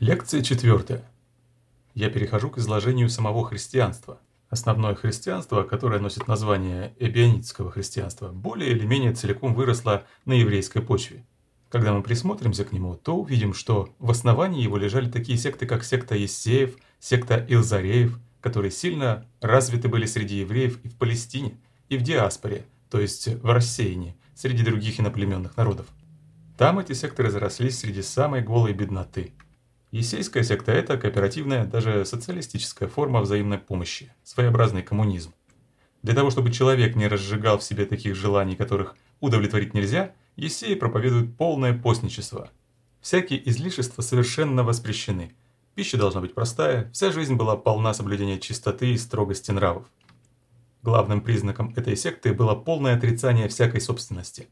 Лекция четвертая. Я перехожу к изложению самого христианства. Основное христианство, которое носит название эбионитского христианства, более или менее целиком выросло на еврейской почве. Когда мы присмотримся к нему, то увидим, что в основании его лежали такие секты, как секта Ессеев, секта Илзареев, которые сильно развиты были среди евреев и в Палестине, и в диаспоре, то есть в рассеянии, среди других иноплеменных народов. Там эти секты разрослись среди самой голой бедноты. Есейская секта – это кооперативная, даже социалистическая форма взаимной помощи, своеобразный коммунизм. Для того, чтобы человек не разжигал в себе таких желаний, которых удовлетворить нельзя, Есеи проповедуют полное постничество. Всякие излишества совершенно воспрещены. Пища должна быть простая, вся жизнь была полна соблюдения чистоты и строгости нравов. Главным признаком этой секты было полное отрицание всякой собственности.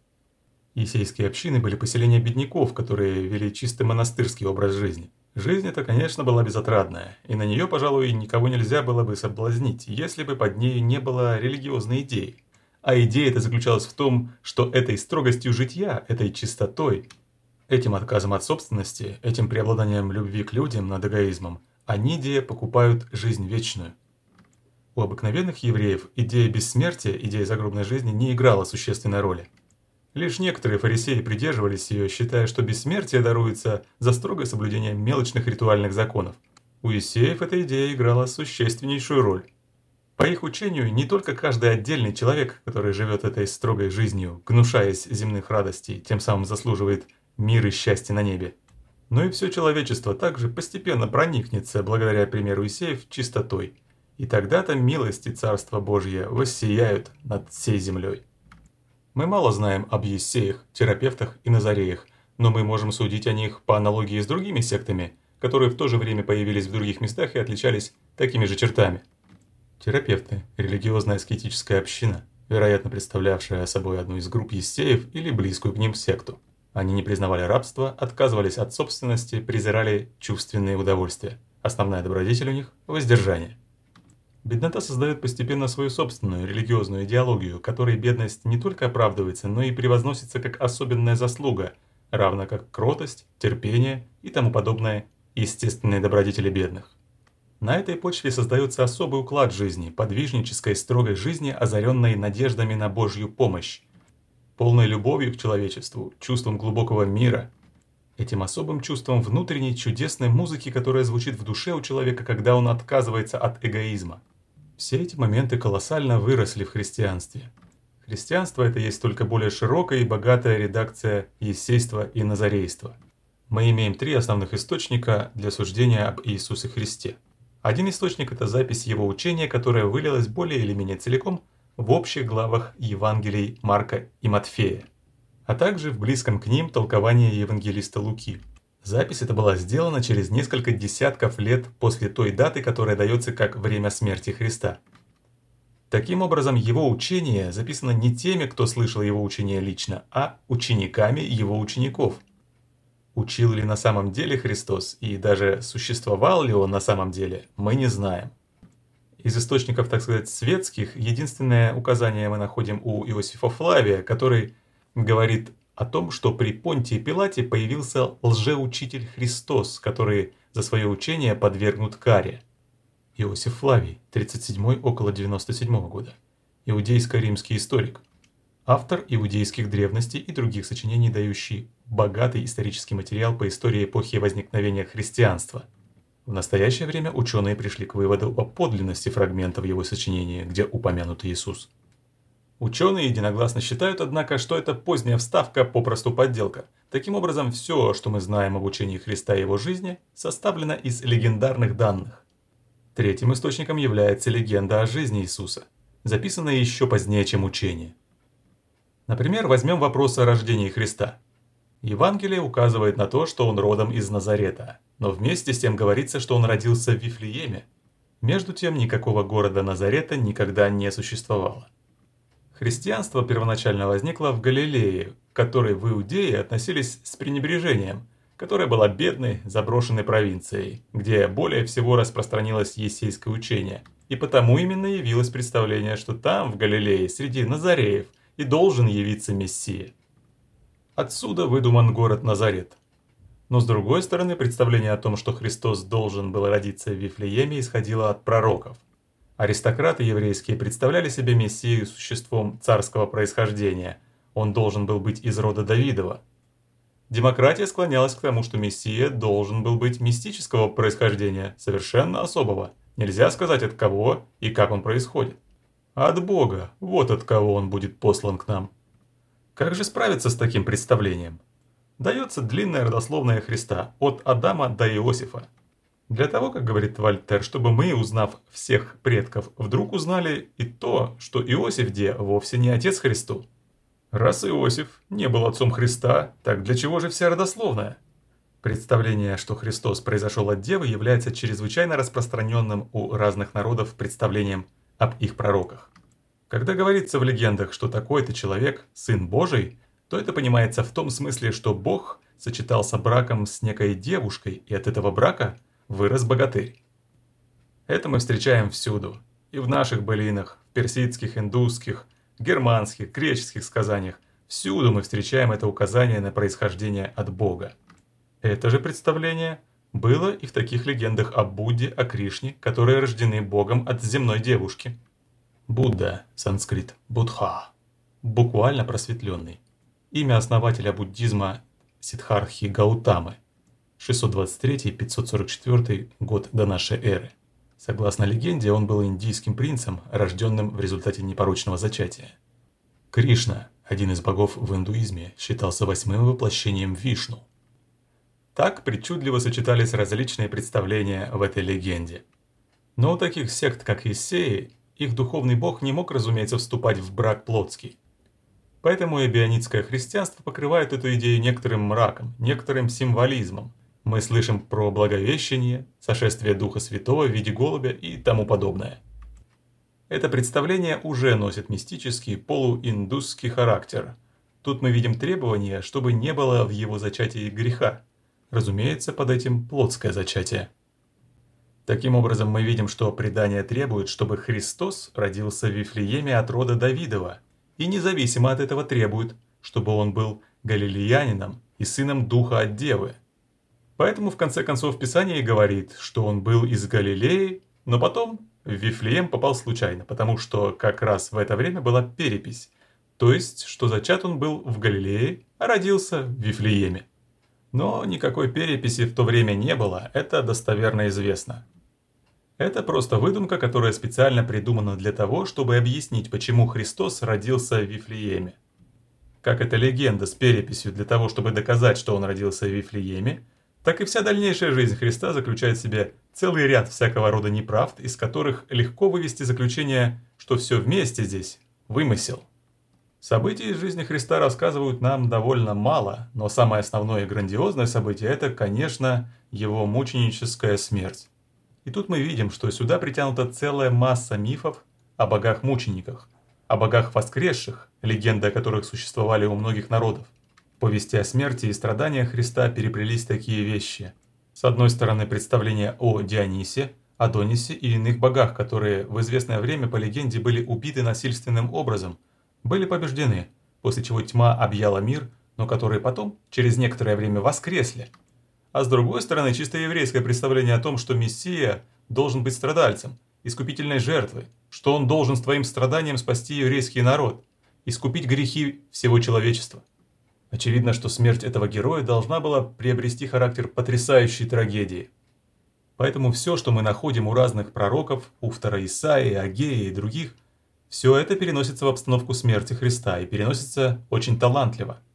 Есейские общины были поселения бедняков, которые вели чисто монастырский образ жизни. Жизнь эта, конечно, была безотрадная, и на нее, пожалуй, никого нельзя было бы соблазнить, если бы под ней не было религиозной идеи. А идея эта заключалась в том, что этой строгостью житья, этой чистотой, этим отказом от собственности, этим преобладанием любви к людям над эгоизмом, они, идея, покупают жизнь вечную. У обыкновенных евреев идея бессмертия, идея загробной жизни не играла существенной роли. Лишь некоторые фарисеи придерживались ее, считая, что бессмертие даруется за строгое соблюдение мелочных ритуальных законов. У Исеев эта идея играла существеннейшую роль. По их учению, не только каждый отдельный человек, который живет этой строгой жизнью, гнушаясь земных радостей, тем самым заслуживает мир и счастье на небе, но и все человечество также постепенно проникнется, благодаря примеру Исеев, чистотой – и тогда-то милости Царства Божье воссияют над всей землей. Мы мало знаем об ессеях, терапевтах и назареях, но мы можем судить о них по аналогии с другими сектами, которые в то же время появились в других местах и отличались такими же чертами. Терапевты – религиозная аскетическая община, вероятно представлявшая собой одну из групп ессеев или близкую к ним секту. Они не признавали рабство, отказывались от собственности, презирали чувственные удовольствия. Основная добродетель у них – воздержание. Беднота создает постепенно свою собственную религиозную идеологию, которой бедность не только оправдывается, но и превозносится как особенная заслуга, равно как кротость, терпение и тому подобное естественные добродетели бедных. На этой почве создается особый уклад жизни, подвижнической строгой жизни, озаренной надеждами на Божью помощь, полной любовью к человечеству, чувством глубокого мира, этим особым чувством внутренней чудесной музыки, которая звучит в душе у человека, когда он отказывается от эгоизма. Все эти моменты колоссально выросли в христианстве. Христианство – это есть только более широкая и богатая редакция есейства и назарейства. Мы имеем три основных источника для суждения об Иисусе Христе. Один источник – это запись его учения, которая вылилась более или менее целиком в общих главах Евангелий Марка и Матфея, а также в близком к ним толкование евангелиста Луки – Запись эта была сделана через несколько десятков лет после той даты, которая дается как время смерти Христа. Таким образом, его учение записано не теми, кто слышал его учение лично, а учениками его учеников. Учил ли на самом деле Христос и даже существовал ли он на самом деле, мы не знаем. Из источников, так сказать, светских, единственное указание мы находим у Иосифа Флавия, который говорит о том, что при Понтии Пилате появился лжеучитель Христос, который за свое учение подвергнут каре. Иосиф Флавий, 37 около 97 года. Иудейско-римский историк. Автор иудейских древностей и других сочинений, дающий богатый исторический материал по истории эпохи возникновения христианства. В настоящее время ученые пришли к выводу о подлинности фрагментов его сочинения, где упомянут Иисус. Ученые единогласно считают, однако, что это поздняя вставка, попросту подделка. Таким образом, все, что мы знаем об учении Христа и его жизни, составлено из легендарных данных. Третьим источником является легенда о жизни Иисуса, записанная еще позднее, чем учение. Например, возьмем вопрос о рождении Христа. Евангелие указывает на то, что он родом из Назарета, но вместе с тем говорится, что он родился в Вифлееме. Между тем, никакого города Назарета никогда не существовало. Христианство первоначально возникло в Галилее, к которой в Иудее относились с пренебрежением, которая была бедной, заброшенной провинцией, где более всего распространилось есейское учение, и потому именно явилось представление, что там, в Галилее, среди Назареев, и должен явиться Мессия. Отсюда выдуман город Назарет. Но с другой стороны, представление о том, что Христос должен был родиться в Вифлееме, исходило от пророков. Аристократы еврейские представляли себе Мессию существом царского происхождения. Он должен был быть из рода Давидова. Демократия склонялась к тому, что Мессия должен был быть мистического происхождения, совершенно особого. Нельзя сказать от кого и как он происходит. От Бога, вот от кого он будет послан к нам. Как же справиться с таким представлением? дается длинная родословная Христа от Адама до Иосифа. Для того, как говорит Вольтер, чтобы мы, узнав всех предков, вдруг узнали и то, что Иосиф Де вовсе не отец Христу. Раз Иосиф не был отцом Христа, так для чего же вся родословная? Представление, что Христос произошел от Девы, является чрезвычайно распространенным у разных народов представлением об их пророках. Когда говорится в легендах, что такой-то человек – сын Божий, то это понимается в том смысле, что Бог сочетался браком с некой девушкой, и от этого брака вырос богатырь. Это мы встречаем всюду, и в наших былинах, в персидских, индусских, германских, греческих сказаниях, всюду мы встречаем это указание на происхождение от Бога. Это же представление было и в таких легендах о Будде, о Кришне, которые рождены Богом от земной девушки. Будда, санскрит, Будха, буквально просветленный имя основателя буддизма Сиддхархи Гаутамы, 623-544 год до нашей эры. Согласно легенде, он был индийским принцем, рожденным в результате непорочного зачатия. Кришна, один из богов в индуизме, считался восьмым воплощением Вишну. Так причудливо сочетались различные представления в этой легенде. Но у таких сект, как Исеи, их духовный бог не мог, разумеется, вступать в брак плотский. Поэтому эбионитское христианство покрывает эту идею некоторым мраком, некоторым символизмом. Мы слышим про благовещение, сошествие Духа Святого в виде голубя и тому подобное. Это представление уже носит мистический полуиндусский характер. Тут мы видим требование, чтобы не было в его зачатии греха. Разумеется, под этим плотское зачатие. Таким образом, мы видим, что предание требует, чтобы Христос родился в Вифлееме от рода Давидова – и независимо от этого требует, чтобы он был галилеянином и сыном Духа от Девы. Поэтому в конце концов Писание говорит, что он был из Галилеи, но потом в Вифлеем попал случайно, потому что как раз в это время была перепись, то есть, что зачат он был в Галилее, а родился в Вифлееме. Но никакой переписи в то время не было, это достоверно известно. Это просто выдумка, которая специально придумана для того, чтобы объяснить, почему Христос родился в Вифлееме. Как эта легенда с переписью для того, чтобы доказать, что он родился в Вифлееме, так и вся дальнейшая жизнь Христа заключает в себе целый ряд всякого рода неправд, из которых легко вывести заключение, что все вместе здесь – вымысел. События из жизни Христа рассказывают нам довольно мало, но самое основное и грандиозное событие – это, конечно, его мученическая смерть. И тут мы видим, что сюда притянута целая масса мифов о богах-мучениках, о богах воскресших, легенды о которых существовали у многих народов. Повести о смерти и страданиях Христа переплелись такие вещи. С одной стороны, представление о Дионисе, Адонисе и иных богах, которые в известное время по легенде были убиты насильственным образом, были побеждены, после чего тьма объяла мир, но которые потом, через некоторое время, воскресли – а с другой стороны чисто еврейское представление о том, что Мессия должен быть страдальцем, искупительной жертвой, что он должен с твоим страданием спасти еврейский народ, искупить грехи всего человечества. Очевидно, что смерть этого героя должна была приобрести характер потрясающей трагедии. Поэтому все, что мы находим у разных пророков, у втора Исаии, Агея и других, все это переносится в обстановку смерти Христа и переносится очень талантливо –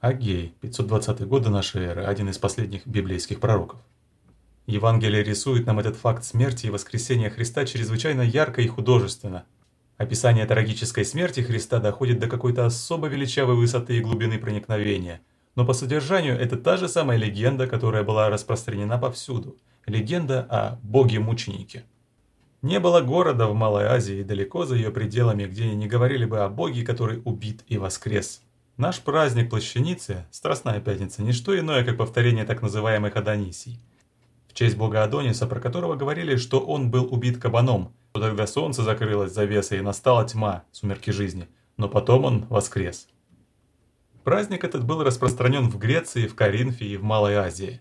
Агей, 520 год до нашей эры, один из последних библейских пророков. Евангелие рисует нам этот факт смерти и воскресения Христа чрезвычайно ярко и художественно. Описание трагической смерти Христа доходит до какой-то особо величавой высоты и глубины проникновения. Но по содержанию это та же самая легенда, которая была распространена повсюду. Легенда о боге-мученике. Не было города в Малой Азии далеко за ее пределами, где не говорили бы о боге, который убит и воскрес. Наш праздник Плащаницы, Страстная Пятница, не что иное, как повторение так называемых Адонисий. В честь бога Адониса, про которого говорили, что он был убит кабаном, то тогда солнце закрылось завесой и настала тьма, сумерки жизни, но потом он воскрес. Праздник этот был распространен в Греции, в Коринфе и в Малой Азии.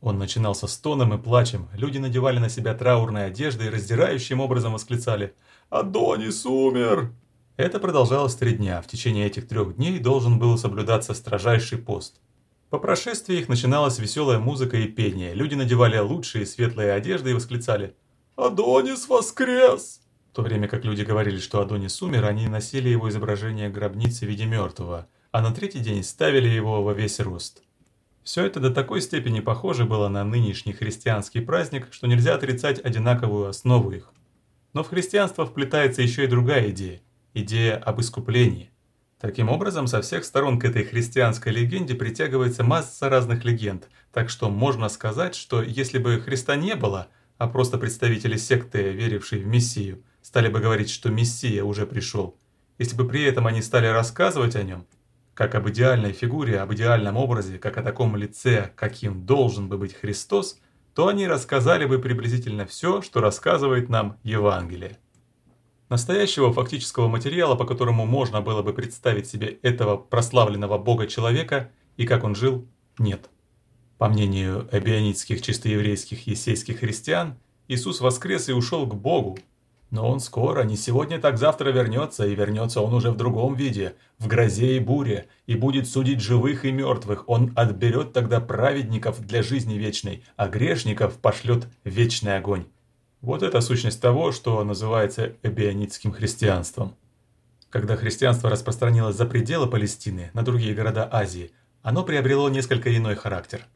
Он начинался стоном и плачем, люди надевали на себя траурные одежды и раздирающим образом восклицали «Адонис умер!». Это продолжалось три дня, в течение этих трех дней должен был соблюдаться строжайший пост. По прошествии их начиналась веселая музыка и пение, люди надевали лучшие светлые одежды и восклицали «Адонис воскрес!». В то время как люди говорили, что Адонис умер, они носили его изображение гробницы в виде мертвого, а на третий день ставили его во весь рост. Все это до такой степени похоже было на нынешний христианский праздник, что нельзя отрицать одинаковую основу их. Но в христианство вплетается еще и другая идея – идея об искуплении. Таким образом, со всех сторон к этой христианской легенде притягивается масса разных легенд, так что можно сказать, что если бы Христа не было, а просто представители секты, верившие в Мессию, стали бы говорить, что Мессия уже пришел, если бы при этом они стали рассказывать о нем – как об идеальной фигуре, об идеальном образе, как о таком лице, каким должен бы быть Христос, то они рассказали бы приблизительно все, что рассказывает нам Евангелие. Настоящего фактического материала, по которому можно было бы представить себе этого прославленного Бога-человека и как он жил, нет. По мнению эбионитских чистоеврейских есейских христиан, Иисус воскрес и ушел к Богу, но он скоро, не сегодня, так завтра вернется, и вернется он уже в другом виде, в грозе и буре, и будет судить живых и мертвых. Он отберет тогда праведников для жизни вечной, а грешников пошлет вечный огонь. Вот это сущность того, что называется эбионитским христианством. Когда христианство распространилось за пределы Палестины, на другие города Азии, оно приобрело несколько иной характер.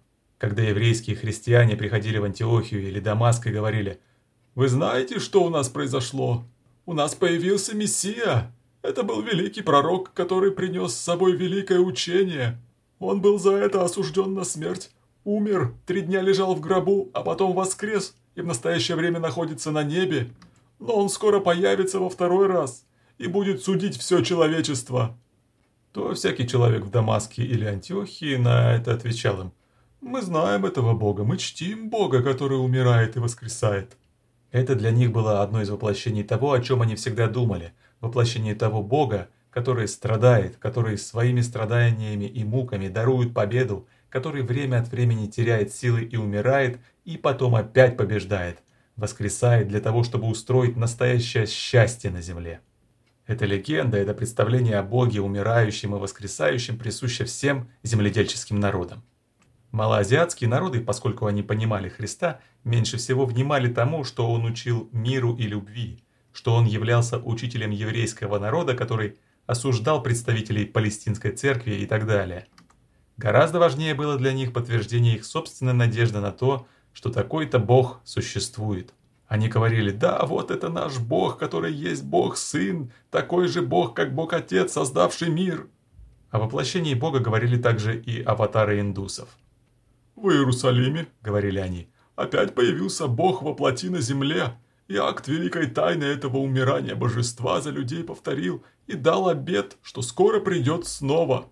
Когда еврейские христиане приходили в Антиохию или Дамаск и говорили – вы знаете, что у нас произошло? У нас появился Мессия. Это был великий пророк, который принес с собой великое учение. Он был за это осужден на смерть. Умер, три дня лежал в гробу, а потом воскрес и в настоящее время находится на небе. Но он скоро появится во второй раз и будет судить все человечество. То всякий человек в Дамаске или Антиохии на это отвечал им. Мы знаем этого Бога, мы чтим Бога, который умирает и воскресает. Это для них было одно из воплощений того, о чем они всегда думали, воплощение того Бога, который страдает, который своими страданиями и муками дарует победу, который время от времени теряет силы и умирает, и потом опять побеждает, воскресает для того, чтобы устроить настоящее счастье на земле. Эта легенда, это представление о Боге, умирающем и воскресающем, присуще всем земледельческим народам. Малоазиатские народы, поскольку они понимали Христа, меньше всего внимали тому, что он учил миру и любви, что он являлся учителем еврейского народа, который осуждал представителей палестинской церкви и так далее. Гораздо важнее было для них подтверждение их собственной надежды на то, что такой-то Бог существует. Они говорили, да, вот это наш Бог, который есть Бог-Сын, такой же Бог, как Бог-Отец, создавший мир. О воплощении Бога говорили также и аватары индусов. «В Иерусалиме», — говорили они, — «опять появился Бог во плоти на земле, и акт великой тайны этого умирания божества за людей повторил и дал обет, что скоро придет снова».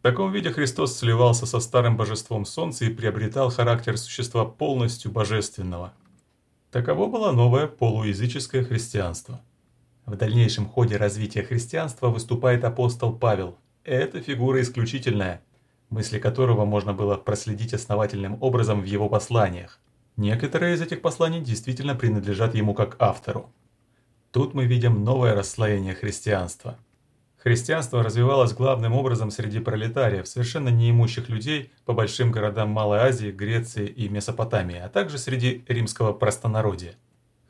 В таком виде Христос сливался со старым божеством солнца и приобретал характер существа полностью божественного. Таково было новое полуязыческое христианство. В дальнейшем ходе развития христианства выступает апостол Павел. Эта фигура исключительная – мысли которого можно было проследить основательным образом в его посланиях. Некоторые из этих посланий действительно принадлежат ему как автору. Тут мы видим новое расслоение христианства. Христианство развивалось главным образом среди пролетариев, совершенно неимущих людей по большим городам Малой Азии, Греции и Месопотамии, а также среди римского простонародия.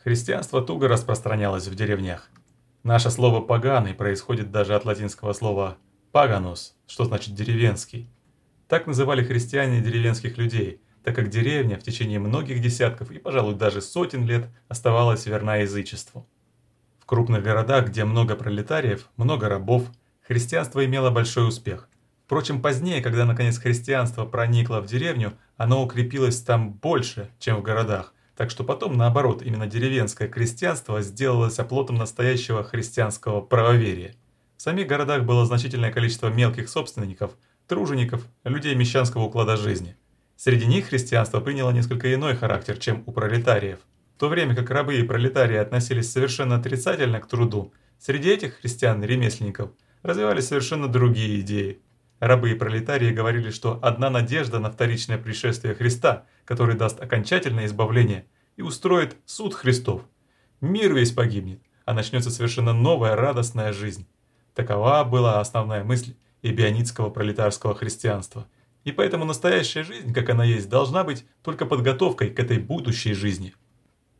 Христианство туго распространялось в деревнях. Наше слово «поганый» происходит даже от латинского слова «паганус», что значит «деревенский». Так называли христиане деревенских людей, так как деревня в течение многих десятков и, пожалуй, даже сотен лет оставалась верна язычеству. В крупных городах, где много пролетариев, много рабов, христианство имело большой успех. Впрочем, позднее, когда наконец христианство проникло в деревню, оно укрепилось там больше, чем в городах, так что потом, наоборот, именно деревенское крестьянство сделалось оплотом настоящего христианского правоверия. В самих городах было значительное количество мелких собственников – тружеников, людей мещанского уклада жизни. Среди них христианство приняло несколько иной характер, чем у пролетариев. В то время как рабы и пролетарии относились совершенно отрицательно к труду, среди этих христиан-ремесленников развивались совершенно другие идеи. Рабы и пролетарии говорили, что одна надежда на вторичное пришествие Христа, который даст окончательное избавление и устроит суд Христов. Мир весь погибнет, а начнется совершенно новая радостная жизнь. Такова была основная мысль эбионитского пролетарского христианства. И поэтому настоящая жизнь, как она есть, должна быть только подготовкой к этой будущей жизни.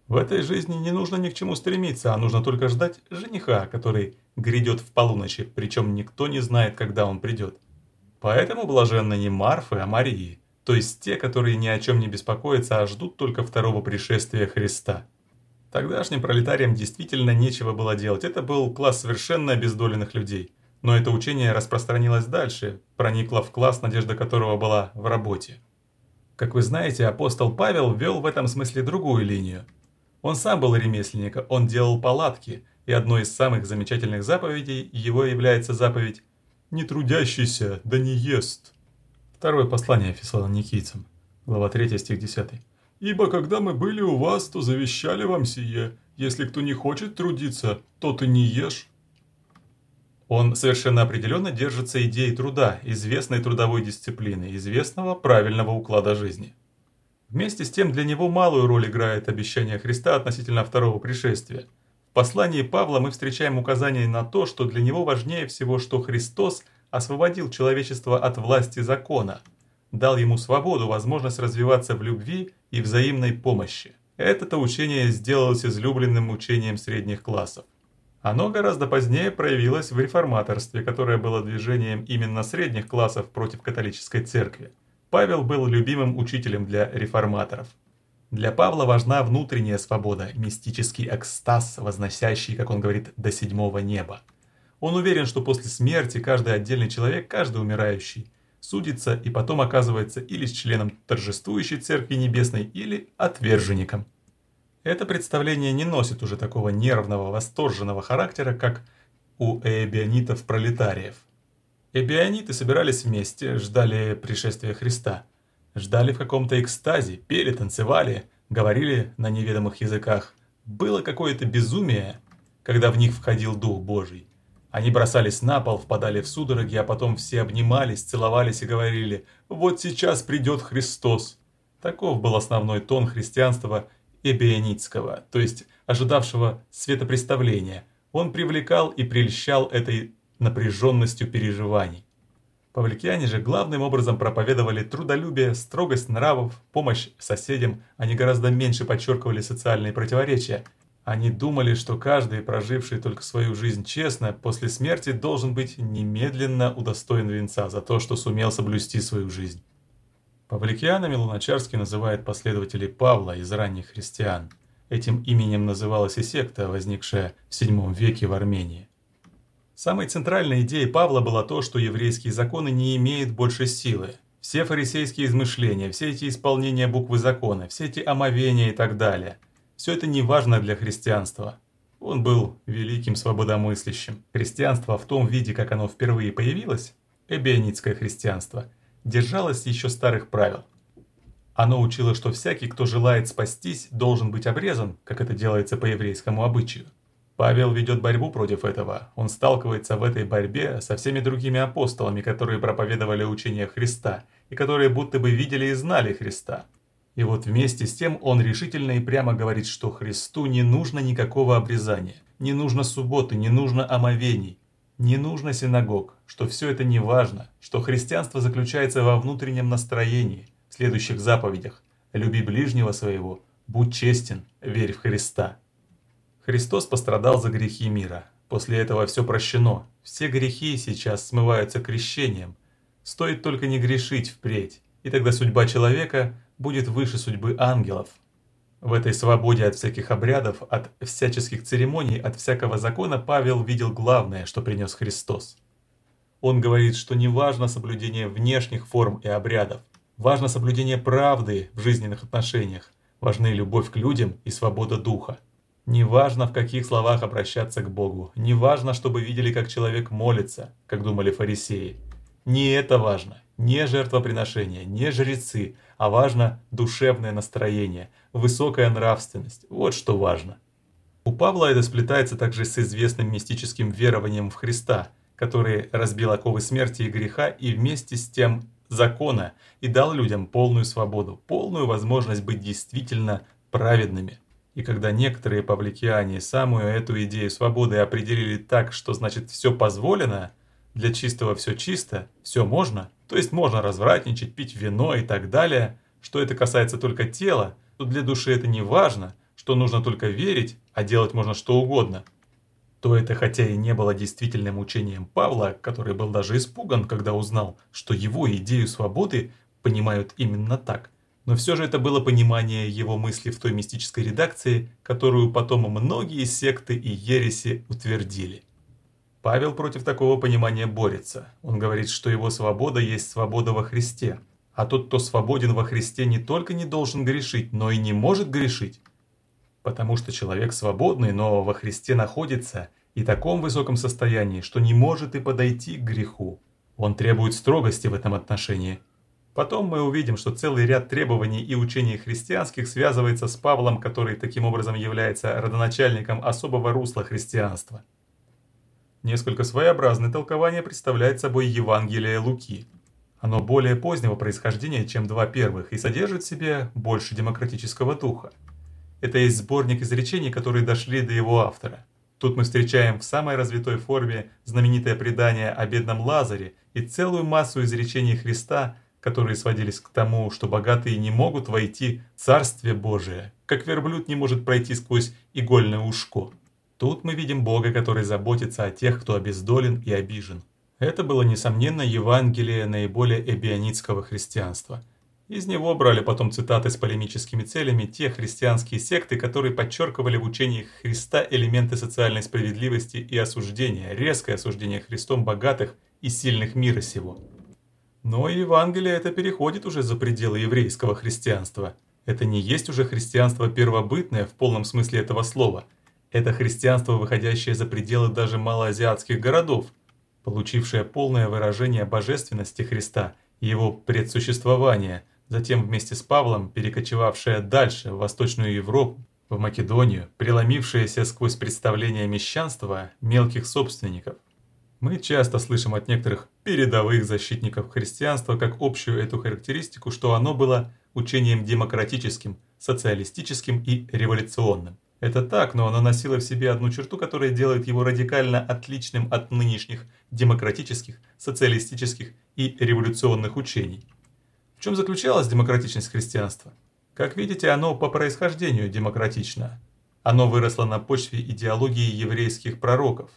В этой жизни не нужно ни к чему стремиться, а нужно только ждать жениха, который грядет в полуночи, причем никто не знает, когда он придет. Поэтому блаженны не Марфы, а Марии, то есть те, которые ни о чем не беспокоятся, а ждут только второго пришествия Христа. Тогдашним пролетариям действительно нечего было делать, это был класс совершенно обездоленных людей. Но это учение распространилось дальше, проникло в класс, надежда которого была в работе. Как вы знаете, апостол Павел вел в этом смысле другую линию. Он сам был ремесленником, он делал палатки, и одной из самых замечательных заповедей его является заповедь «Не трудящийся, да не ест». Второе послание фессалоникийцам, глава 3, стих 10. «Ибо когда мы были у вас, то завещали вам сие, если кто не хочет трудиться, то ты не ешь». Он совершенно определенно держится идеей труда, известной трудовой дисциплины, известного правильного уклада жизни. Вместе с тем для него малую роль играет обещание Христа относительно второго пришествия. В послании Павла мы встречаем указание на то, что для него важнее всего, что Христос освободил человечество от власти закона, дал ему свободу, возможность развиваться в любви и взаимной помощи. Это-то учение сделалось излюбленным учением средних классов. Оно гораздо позднее проявилось в реформаторстве, которое было движением именно средних классов против католической церкви. Павел был любимым учителем для реформаторов. Для Павла важна внутренняя свобода, мистический экстаз, возносящий, как он говорит, до седьмого неба. Он уверен, что после смерти каждый отдельный человек, каждый умирающий, судится и потом оказывается или с членом торжествующей Церкви Небесной, или отверженником. Это представление не носит уже такого нервного, восторженного характера, как у эбионитов-пролетариев – Эбиониты собирались вместе, ждали пришествия Христа. Ждали в каком-то экстазе, пели, танцевали, говорили на неведомых языках. Было какое-то безумие, когда в них входил Дух Божий. Они бросались на пол, впадали в судороги, а потом все обнимались, целовались и говорили «Вот сейчас придет Христос». Таков был основной тон христианства эбионитского, то есть ожидавшего светопреставления. Он привлекал и прельщал этой напряженностью переживаний. Павликиане же главным образом проповедовали трудолюбие, строгость нравов, помощь соседям, они гораздо меньше подчеркивали социальные противоречия. Они думали, что каждый, проживший только свою жизнь честно, после смерти должен быть немедленно удостоен венца за то, что сумел соблюсти свою жизнь. Павликианами Луначарский называет последователей Павла из ранних христиан. Этим именем называлась и секта, возникшая в VII веке в Армении. Самой центральной идеей Павла было то, что еврейские законы не имеют больше силы. Все фарисейские измышления, все эти исполнения буквы закона, все эти омовения и так далее – все это не важно для христианства. Он был великим свободомыслящим. Христианство в том виде, как оно впервые появилось, эбионитское христианство, держалось еще старых правил. Оно учило, что всякий, кто желает спастись, должен быть обрезан, как это делается по еврейскому обычаю. Павел ведет борьбу против этого. Он сталкивается в этой борьбе со всеми другими апостолами, которые проповедовали учение Христа и которые будто бы видели и знали Христа. И вот вместе с тем он решительно и прямо говорит, что Христу не нужно никакого обрезания, не нужно субботы, не нужно омовений, не нужно синагог, что все это не важно, что христианство заключается во внутреннем настроении, в следующих заповедях «Люби ближнего своего, будь честен, верь в Христа». Христос пострадал за грехи мира. После этого все прощено. Все грехи сейчас смываются крещением. Стоит только не грешить впредь, и тогда судьба человека будет выше судьбы ангелов. В этой свободе от всяких обрядов, от всяческих церемоний, от всякого закона Павел видел главное, что принес Христос. Он говорит, что не важно соблюдение внешних форм и обрядов, важно соблюдение правды в жизненных отношениях, важны любовь к людям и свобода духа. Неважно, в каких словах обращаться к Богу, неважно, чтобы видели, как человек молится, как думали фарисеи. Не это важно, не жертвоприношение, не жрецы, а важно душевное настроение, высокая нравственность, вот что важно. У Павла это сплетается также с известным мистическим верованием в Христа, который разбил оковы смерти и греха и вместе с тем закона и дал людям полную свободу, полную возможность быть действительно праведными. И когда некоторые павликиане самую эту идею свободы определили так, что значит все позволено, для чистого все чисто, все можно, то есть можно развратничать, пить вино и так далее, что это касается только тела, то для души это не важно, что нужно только верить, а делать можно что угодно – то это хотя и не было действительным учением Павла, который был даже испуган, когда узнал, что его идею свободы понимают именно так, но все же это было понимание его мысли в той мистической редакции, которую потом многие секты и ереси утвердили. Павел против такого понимания борется. Он говорит, что его свобода есть свобода во Христе, а тот, кто свободен во Христе, не только не должен грешить, но и не может грешить потому что человек свободный, но во Христе находится и в таком высоком состоянии, что не может и подойти к греху. Он требует строгости в этом отношении. Потом мы увидим, что целый ряд требований и учений христианских связывается с Павлом, который таким образом является родоначальником особого русла христианства. Несколько своеобразное толкование представляет собой Евангелие Луки. Оно более позднего происхождения, чем два первых, и содержит в себе больше демократического духа. Это есть сборник изречений, которые дошли до его автора. Тут мы встречаем в самой развитой форме знаменитое предание о бедном Лазаре и целую массу изречений Христа, которые сводились к тому, что богатые не могут войти в Царствие Божие, как верблюд не может пройти сквозь игольное ушко. Тут мы видим Бога, который заботится о тех, кто обездолен и обижен. Это было, несомненно, Евангелие наиболее эбионитского христианства – из него брали потом цитаты с полемическими целями те христианские секты, которые подчеркивали в учении Христа элементы социальной справедливости и осуждения, резкое осуждение Христом богатых и сильных мира сего. Но Евангелие это переходит уже за пределы еврейского христианства. Это не есть уже христианство первобытное в полном смысле этого слова. Это христианство, выходящее за пределы даже малоазиатских городов, получившее полное выражение божественности Христа, его предсуществования – затем вместе с Павлом перекочевавшая дальше, в Восточную Европу, в Македонию, преломившаяся сквозь представления мещанства мелких собственников. Мы часто слышим от некоторых передовых защитников христианства как общую эту характеристику, что оно было учением демократическим, социалистическим и революционным. Это так, но оно носило в себе одну черту, которая делает его радикально отличным от нынешних демократических, социалистических и революционных учений – в чем заключалась демократичность христианства? Как видите, оно по происхождению демократично. Оно выросло на почве идеологии еврейских пророков.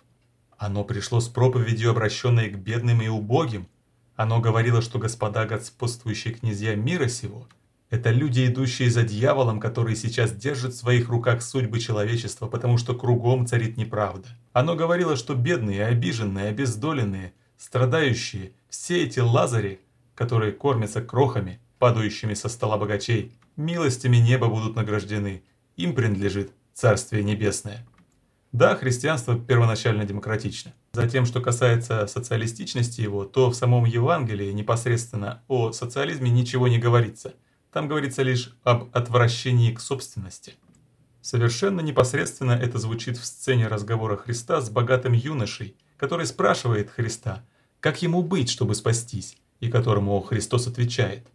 Оно пришло с проповедью, обращенной к бедным и убогим. Оно говорило, что господа господствующие князья мира сего – это люди, идущие за дьяволом, которые сейчас держат в своих руках судьбы человечества, потому что кругом царит неправда. Оно говорило, что бедные, обиженные, обездоленные, страдающие, все эти лазари – которые кормятся крохами, падающими со стола богачей, милостями неба будут награждены, им принадлежит Царствие Небесное. Да, христианство первоначально демократично. Затем, что касается социалистичности его, то в самом Евангелии непосредственно о социализме ничего не говорится. Там говорится лишь об отвращении к собственности. Совершенно непосредственно это звучит в сцене разговора Христа с богатым юношей, который спрашивает Христа, как ему быть, чтобы спастись и которому Христос отвечает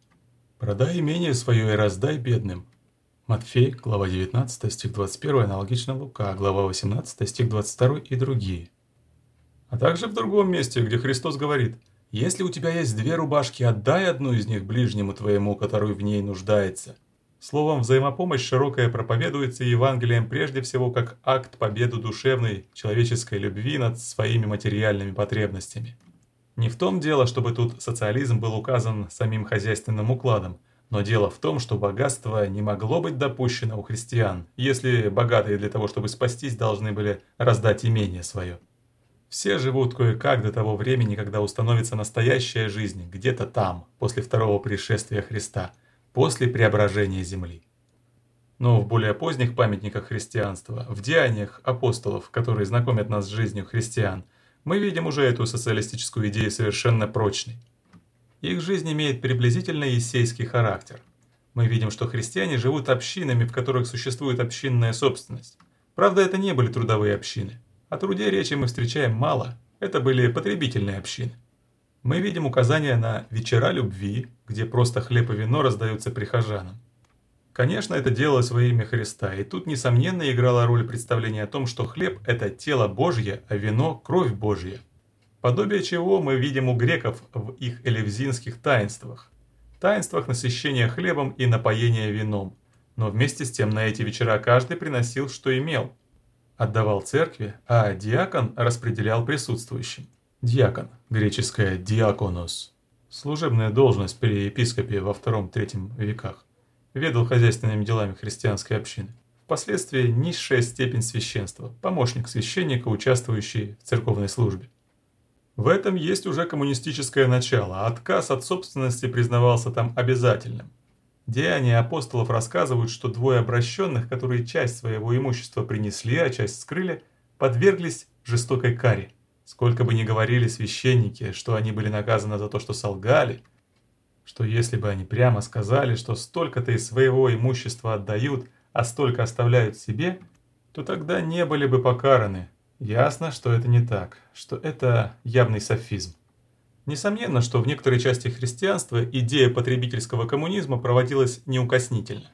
«Продай имение свое и раздай бедным». Матфей, глава 19, стих 21, аналогично Лука, глава 18, стих 22 и другие. А также в другом месте, где Христос говорит «Если у тебя есть две рубашки, отдай одну из них ближнему твоему, который в ней нуждается». Словом, взаимопомощь широкая проповедуется Евангелием прежде всего как акт победы душевной человеческой любви над своими материальными потребностями. Не в том дело, чтобы тут социализм был указан самим хозяйственным укладом, но дело в том, что богатство не могло быть допущено у христиан, если богатые для того, чтобы спастись, должны были раздать имение свое. Все живут кое-как до того времени, когда установится настоящая жизнь, где-то там, после второго пришествия Христа, после преображения земли. Но в более поздних памятниках христианства, в деяниях апостолов, которые знакомят нас с жизнью христиан – мы видим уже эту социалистическую идею совершенно прочной. Их жизнь имеет приблизительно ессейский характер. Мы видим, что христиане живут общинами, в которых существует общинная собственность. Правда, это не были трудовые общины. О труде речи мы встречаем мало. Это были потребительные общины. Мы видим указания на вечера любви, где просто хлеб и вино раздаются прихожанам. Конечно, это делалось во имя Христа, и тут, несомненно, играла роль представления о том, что хлеб – это тело Божье, а вино – кровь Божья. Подобие чего мы видим у греков в их элевзинских таинствах. Таинствах насыщения хлебом и напоения вином. Но вместе с тем на эти вечера каждый приносил, что имел. Отдавал церкви, а диакон распределял присутствующим. Диакон, греческое «диаконос», служебная должность при епископе во II-III веках ведал хозяйственными делами христианской общины. Впоследствии низшая степень священства, помощник священника, участвующий в церковной службе. В этом есть уже коммунистическое начало, а отказ от собственности признавался там обязательным. Деяния апостолов рассказывают, что двое обращенных, которые часть своего имущества принесли, а часть скрыли, подверглись жестокой каре. Сколько бы ни говорили священники, что они были наказаны за то, что солгали, что если бы они прямо сказали, что столько-то из своего имущества отдают, а столько оставляют себе, то тогда не были бы покараны. Ясно, что это не так, что это явный софизм. Несомненно, что в некоторой части христианства идея потребительского коммунизма проводилась неукоснительно.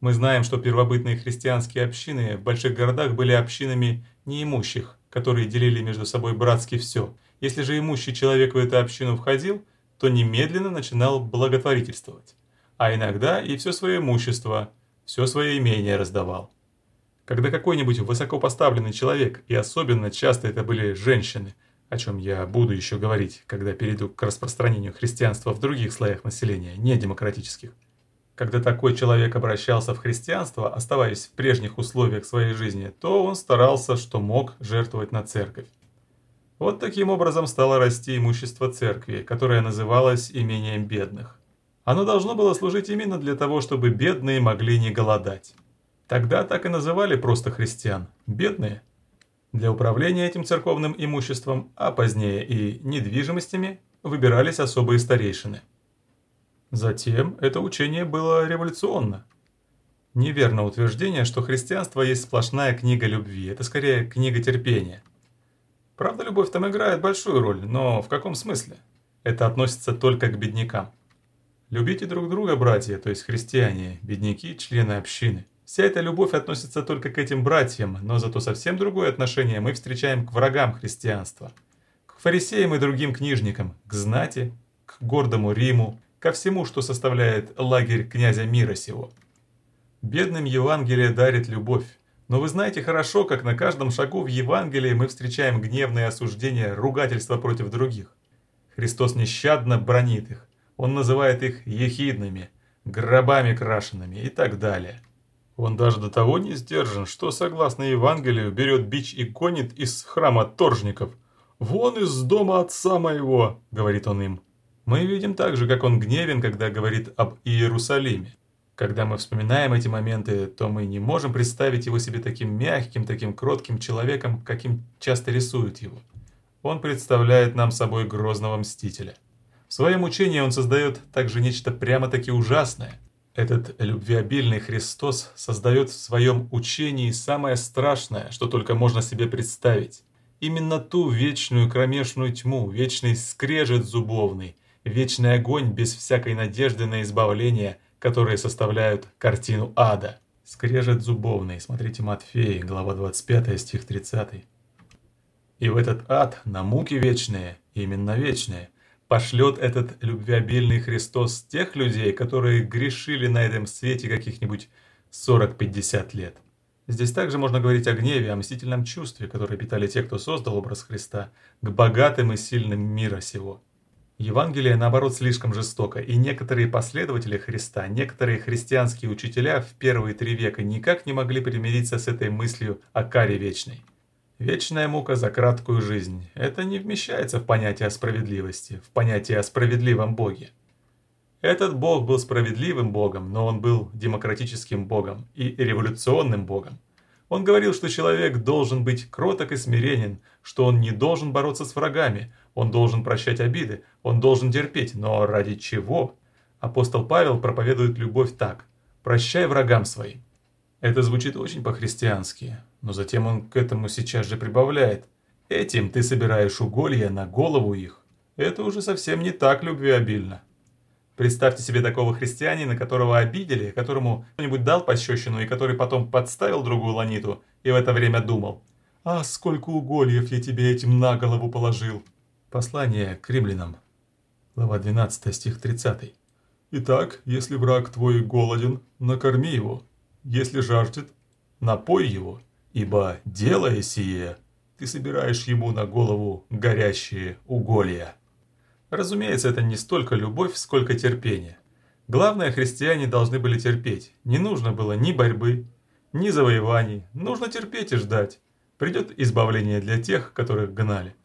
Мы знаем, что первобытные христианские общины в больших городах были общинами неимущих, которые делили между собой братски все. Если же имущий человек в эту общину входил – то немедленно начинал благотворительствовать, а иногда и все свое имущество, все свое имение раздавал. Когда какой-нибудь высокопоставленный человек, и особенно часто это были женщины, о чем я буду еще говорить, когда перейду к распространению христианства в других слоях населения, не демократических, когда такой человек обращался в христианство, оставаясь в прежних условиях своей жизни, то он старался, что мог, жертвовать на церковь. Вот таким образом стало расти имущество церкви, которое называлось имением бедных. Оно должно было служить именно для того, чтобы бедные могли не голодать. Тогда так и называли просто христиан – бедные. Для управления этим церковным имуществом, а позднее и недвижимостями, выбирались особые старейшины. Затем это учение было революционно. Неверно утверждение, что христианство есть сплошная книга любви, это скорее книга терпения – Правда, любовь там играет большую роль, но в каком смысле? Это относится только к беднякам. Любите друг друга, братья, то есть христиане, бедняки, члены общины. Вся эта любовь относится только к этим братьям, но зато совсем другое отношение мы встречаем к врагам христианства. К фарисеям и другим книжникам, к знати, к гордому Риму, ко всему, что составляет лагерь князя мира сего. Бедным Евангелие дарит любовь, но вы знаете хорошо, как на каждом шагу в Евангелии мы встречаем гневные осуждения, ругательства против других. Христос нещадно бронит их. Он называет их ехидными, гробами крашенными и так далее. Он даже до того не сдержан, что, согласно Евангелию, берет бич и гонит из храма торжников. «Вон из дома отца моего», — говорит он им. Мы видим также, как он гневен, когда говорит об Иерусалиме. Когда мы вспоминаем эти моменты, то мы не можем представить его себе таким мягким, таким кротким человеком, каким часто рисуют его. Он представляет нам собой грозного мстителя. В своем учении он создает также нечто прямо-таки ужасное. Этот любвеобильный Христос создает в своем учении самое страшное, что только можно себе представить. Именно ту вечную кромешную тьму, вечный скрежет зубовный, вечный огонь без всякой надежды на избавление – которые составляют картину ада. Скрежет зубовный, смотрите Матфея, глава 25, стих 30. И в этот ад, на муки вечные, именно вечные, пошлет этот любвеобильный Христос тех людей, которые грешили на этом свете каких-нибудь 40-50 лет. Здесь также можно говорить о гневе, о мстительном чувстве, которое питали те, кто создал образ Христа, к богатым и сильным мира сего. Евангелие, наоборот, слишком жестоко, и некоторые последователи Христа, некоторые христианские учителя в первые три века никак не могли примириться с этой мыслью о каре вечной. Вечная мука за краткую жизнь – это не вмещается в понятие о справедливости, в понятие о справедливом Боге. Этот Бог был справедливым Богом, но он был демократическим Богом и революционным Богом. Он говорил, что человек должен быть кроток и смиренен, что он не должен бороться с врагами, он должен прощать обиды, он должен терпеть, но ради чего? Апостол Павел проповедует любовь так «прощай врагам своим». Это звучит очень по-христиански, но затем он к этому сейчас же прибавляет Этим ты собираешь уголья на голову их. Это уже совсем не так любвеобильно. Представьте себе такого христианина, которого обидели, которому кто-нибудь дал пощечину и который потом подставил другую ланиту и в это время думал «А сколько угольев я тебе этим на голову положил!» Послание к римлянам, глава 12, стих 30. «Итак, если враг твой голоден, накорми его, если жаждет, напой его, ибо, делая сие, ты собираешь ему на голову горящие уголья». Разумеется, это не столько любовь, сколько терпение. Главное, христиане должны были терпеть. Не нужно было ни борьбы, ни завоеваний. Нужно терпеть и ждать. Придет избавление для тех, которых гнали.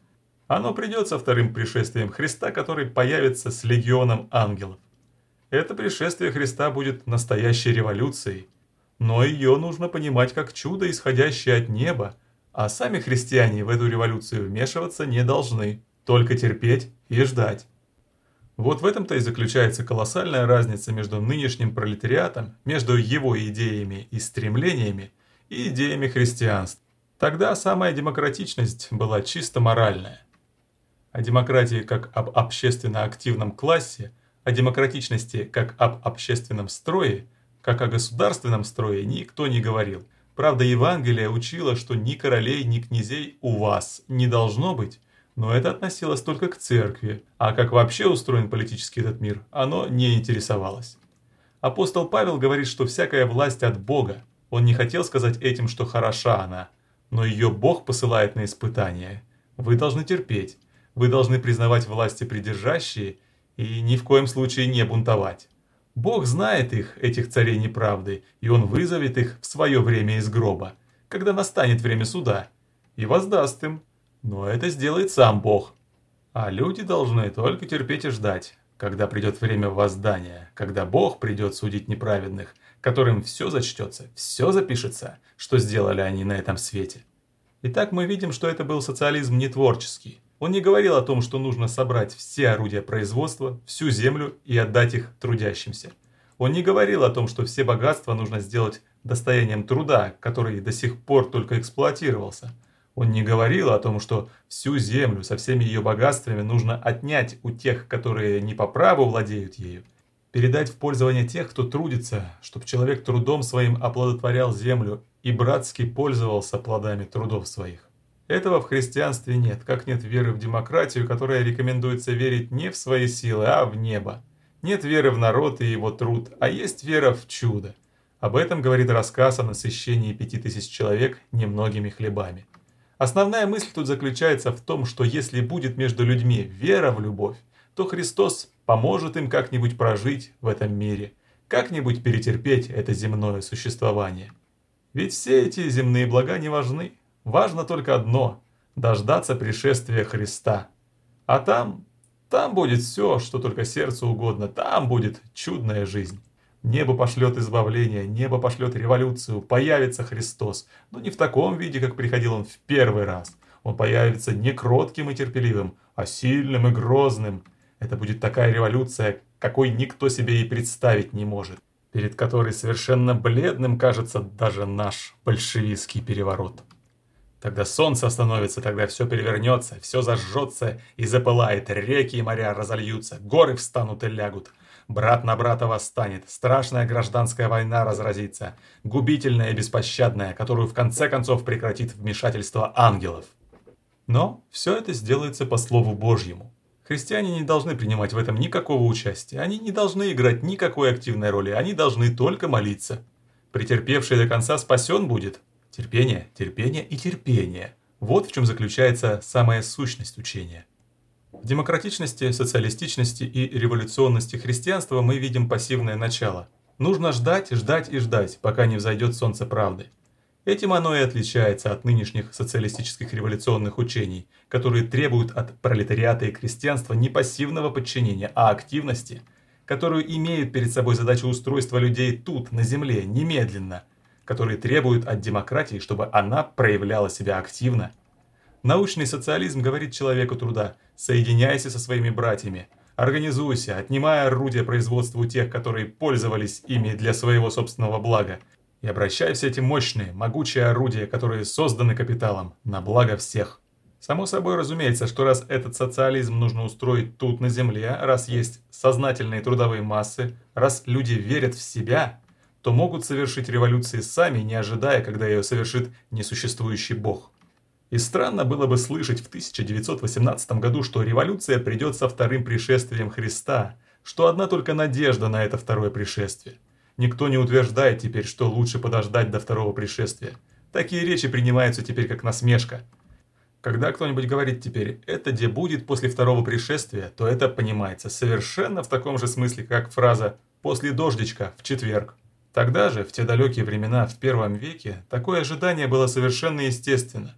Оно придет со вторым пришествием Христа, который появится с легионом ангелов. Это пришествие Христа будет настоящей революцией. Но ее нужно понимать как чудо, исходящее от неба, а сами христиане в эту революцию вмешиваться не должны только терпеть и ждать. Вот в этом-то и заключается колоссальная разница между нынешним пролетариатом, между его идеями и стремлениями и идеями христианства. Тогда самая демократичность была чисто моральная. О демократии как об общественно активном классе, о демократичности как об общественном строе, как о государственном строе никто не говорил. Правда, Евангелие учило, что ни королей, ни князей у вас не должно быть, но это относилось только к церкви, а как вообще устроен политический этот мир, оно не интересовалось. Апостол Павел говорит, что всякая власть от Бога. Он не хотел сказать этим, что хороша она, но ее Бог посылает на испытания. Вы должны терпеть, вы должны признавать власти придержащие и ни в коем случае не бунтовать. Бог знает их, этих царей неправды, и Он вызовет их в свое время из гроба, когда настанет время суда, и воздаст им, но это сделает сам Бог. А люди должны только терпеть и ждать, когда придет время воздания, когда Бог придет судить неправедных, которым все зачтется, все запишется, что сделали они на этом свете. Итак, мы видим, что это был социализм не творческий. Он не говорил о том, что нужно собрать все орудия производства, всю землю и отдать их трудящимся. Он не говорил о том, что все богатства нужно сделать достоянием труда, который до сих пор только эксплуатировался – он не говорил о том, что всю землю со всеми ее богатствами нужно отнять у тех, которые не по праву владеют ею, передать в пользование тех, кто трудится, чтобы человек трудом своим оплодотворял землю и братски пользовался плодами трудов своих. Этого в христианстве нет, как нет веры в демократию, которая рекомендуется верить не в свои силы, а в небо. Нет веры в народ и его труд, а есть вера в чудо. Об этом говорит рассказ о насыщении пяти тысяч человек немногими хлебами. Основная мысль тут заключается в том, что если будет между людьми вера в любовь, то Христос поможет им как-нибудь прожить в этом мире, как-нибудь перетерпеть это земное существование. Ведь все эти земные блага не важны. Важно только одно – дождаться пришествия Христа. А там, там будет все, что только сердцу угодно, там будет чудная жизнь. Небо пошлет избавление, небо пошлет революцию, появится Христос, но не в таком виде, как приходил он в первый раз. Он появится не кротким и терпеливым, а сильным и грозным. Это будет такая революция, какой никто себе и представить не может, перед которой совершенно бледным кажется даже наш большевистский переворот. Тогда солнце остановится, тогда все перевернется, все зажжется и запылает, реки и моря разольются, горы встанут и лягут, Брат на брата восстанет, страшная гражданская война разразится, губительная и беспощадная, которую в конце концов прекратит вмешательство ангелов. Но все это сделается по Слову Божьему. Христиане не должны принимать в этом никакого участия, они не должны играть никакой активной роли, они должны только молиться. Претерпевший до конца спасен будет. Терпение, терпение и терпение. Вот в чем заключается самая сущность учения. В демократичности, социалистичности и революционности христианства мы видим пассивное начало. Нужно ждать, ждать и ждать, пока не взойдет солнце правды. Этим оно и отличается от нынешних социалистических революционных учений, которые требуют от пролетариата и крестьянства не пассивного подчинения, а активности, которую имеют перед собой задачу устройства людей тут, на земле, немедленно, которые требуют от демократии, чтобы она проявляла себя активно Научный социализм говорит человеку труда «соединяйся со своими братьями», «организуйся», отнимая орудия производства у тех, которые пользовались ими для своего собственного блага, и обращай все эти мощные, могучие орудия, которые созданы капиталом, на благо всех. Само собой разумеется, что раз этот социализм нужно устроить тут, на земле, раз есть сознательные трудовые массы, раз люди верят в себя, то могут совершить революции сами, не ожидая, когда ее совершит несуществующий бог. И странно было бы слышать в 1918 году, что революция придет со вторым пришествием Христа, что одна только надежда на это второе пришествие. Никто не утверждает теперь, что лучше подождать до второго пришествия. Такие речи принимаются теперь как насмешка. Когда кто-нибудь говорит теперь «это где будет после второго пришествия», то это понимается совершенно в таком же смысле, как фраза «после дождичка в четверг». Тогда же, в те далекие времена, в первом веке, такое ожидание было совершенно естественно.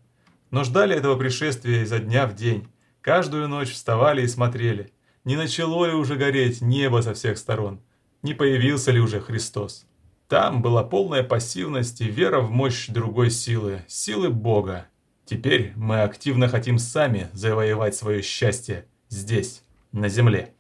Но ждали этого пришествия изо дня в день. Каждую ночь вставали и смотрели, не начало ли уже гореть небо со всех сторон, не появился ли уже Христос. Там была полная пассивность и вера в мощь другой силы, силы Бога. Теперь мы активно хотим сами завоевать свое счастье здесь, на земле.